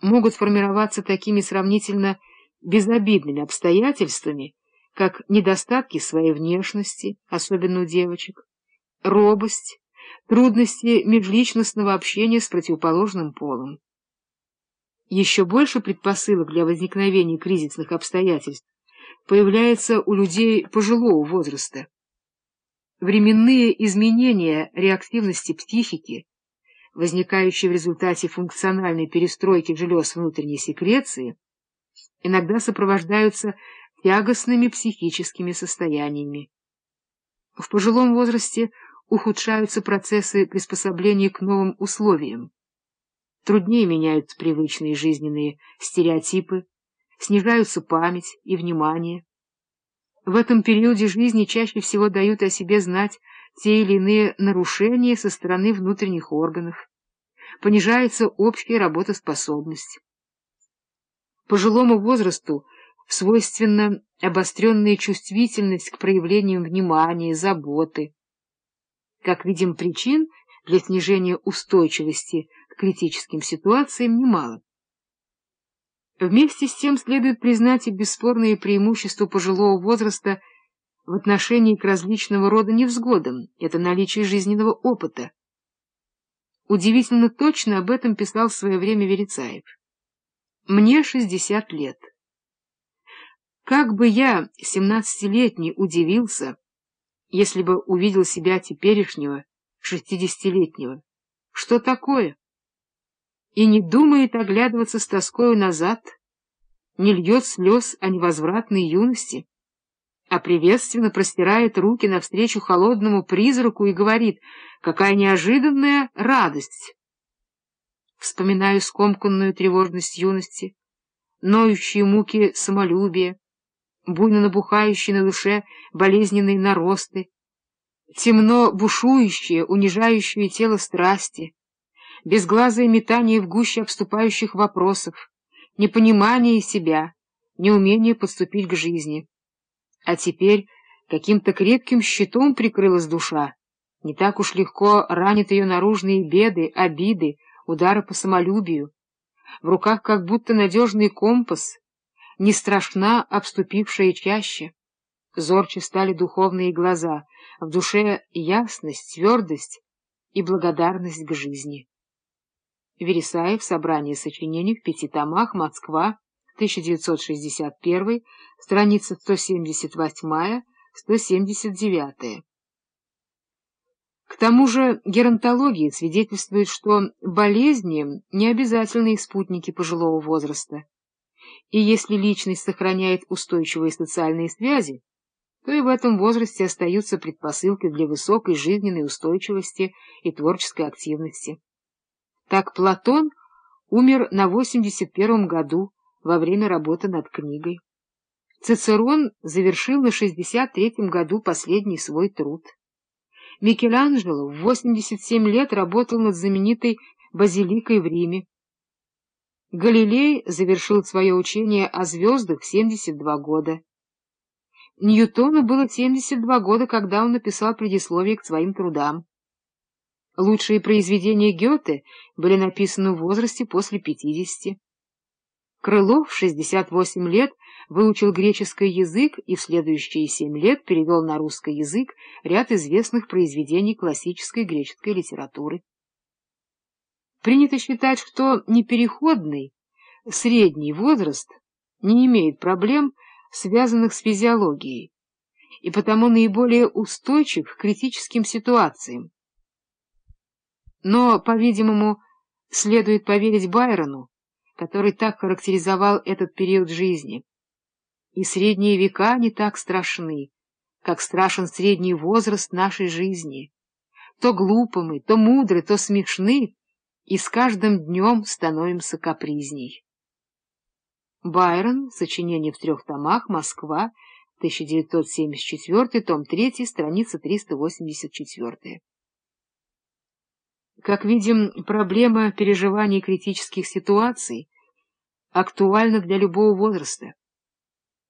могут формироваться такими сравнительно безобидными обстоятельствами, как недостатки своей внешности, особенно у девочек, робость, трудности межличностного общения с противоположным полом. Еще больше предпосылок для возникновения кризисных обстоятельств появляется у людей пожилого возраста. Временные изменения реактивности психики, возникающие в результате функциональной перестройки желез внутренней секреции, иногда сопровождаются тягостными психическими состояниями. В пожилом возрасте ухудшаются процессы приспособления к новым условиям. Труднее меняются привычные жизненные стереотипы, снижаются память и внимание. В этом периоде жизни чаще всего дают о себе знать те или иные нарушения со стороны внутренних органов. Понижается общая работоспособность. Пожилому возрасту свойственна обостренная чувствительность к проявлениям внимания, заботы. Как видим, причин для снижения устойчивости к критическим ситуациям немало. Вместе с тем следует признать и бесспорные преимущества пожилого возраста в отношении к различного рода невзгодам, это наличие жизненного опыта. Удивительно точно об этом писал в свое время Верицаев. «Мне шестьдесят лет. Как бы я, семнадцатилетний, удивился, если бы увидел себя теперешнего, шестидесятилетнего. Что такое? И не думает оглядываться с тоскою назад, не льет слез о невозвратной юности, а приветственно простирает руки навстречу холодному призраку и говорит, какая неожиданная радость. Вспоминаю скомканную тревожность юности, ноющие муки самолюбия, буйно набухающие на душе болезненные наросты, темно бушующие, унижающие тело страсти, безглазое метание в гуще обступающих вопросов, непонимание себя, неумение подступить к жизни. А теперь каким-то крепким щитом прикрылась душа, не так уж легко ранят ее наружные беды, обиды, удары по самолюбию. В руках как будто надежный компас — не страшна обступившая чаще. Зорче стали духовные глаза, в душе ясность, твердость и благодарность к жизни. Вересаев, собрание сочинений в пяти томах, Москва, 1961, страница 178-179. К тому же геронтология свидетельствует, что болезни не обязательные спутники пожилого возраста. И если личность сохраняет устойчивые социальные связи, то и в этом возрасте остаются предпосылки для высокой жизненной устойчивости и творческой активности. Так Платон умер на 81 году во время работы над книгой. Цицерон завершил на 63 году последний свой труд. Микеланджело в 87 лет работал над знаменитой базиликой в Риме. Галилей завершил свое учение о звездах в 72 года. Ньютону было 72 года, когда он написал предисловие к своим трудам. Лучшие произведения Гёте были написаны в возрасте после 50. Крылов в 68 лет выучил греческий язык и в следующие 7 лет перевел на русский язык ряд известных произведений классической греческой литературы. Принято считать, что непереходный, средний возраст не имеет проблем, связанных с физиологией, и потому наиболее устойчив к критическим ситуациям. Но, по-видимому, следует поверить Байрону, который так характеризовал этот период жизни. И средние века не так страшны, как страшен средний возраст нашей жизни. То глупы мы, то мудры, то смешны, и с каждым днем становимся капризней. Байрон, сочинение в трех томах, Москва, 1974, том 3, страница 384. Как видим, проблема переживания критических ситуаций актуальна для любого возраста.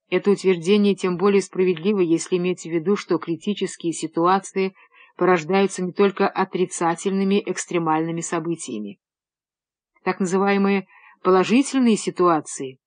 Это утверждение тем более справедливо, если иметь в виду, что критические ситуации – порождаются не только отрицательными экстремальными событиями. Так называемые положительные ситуации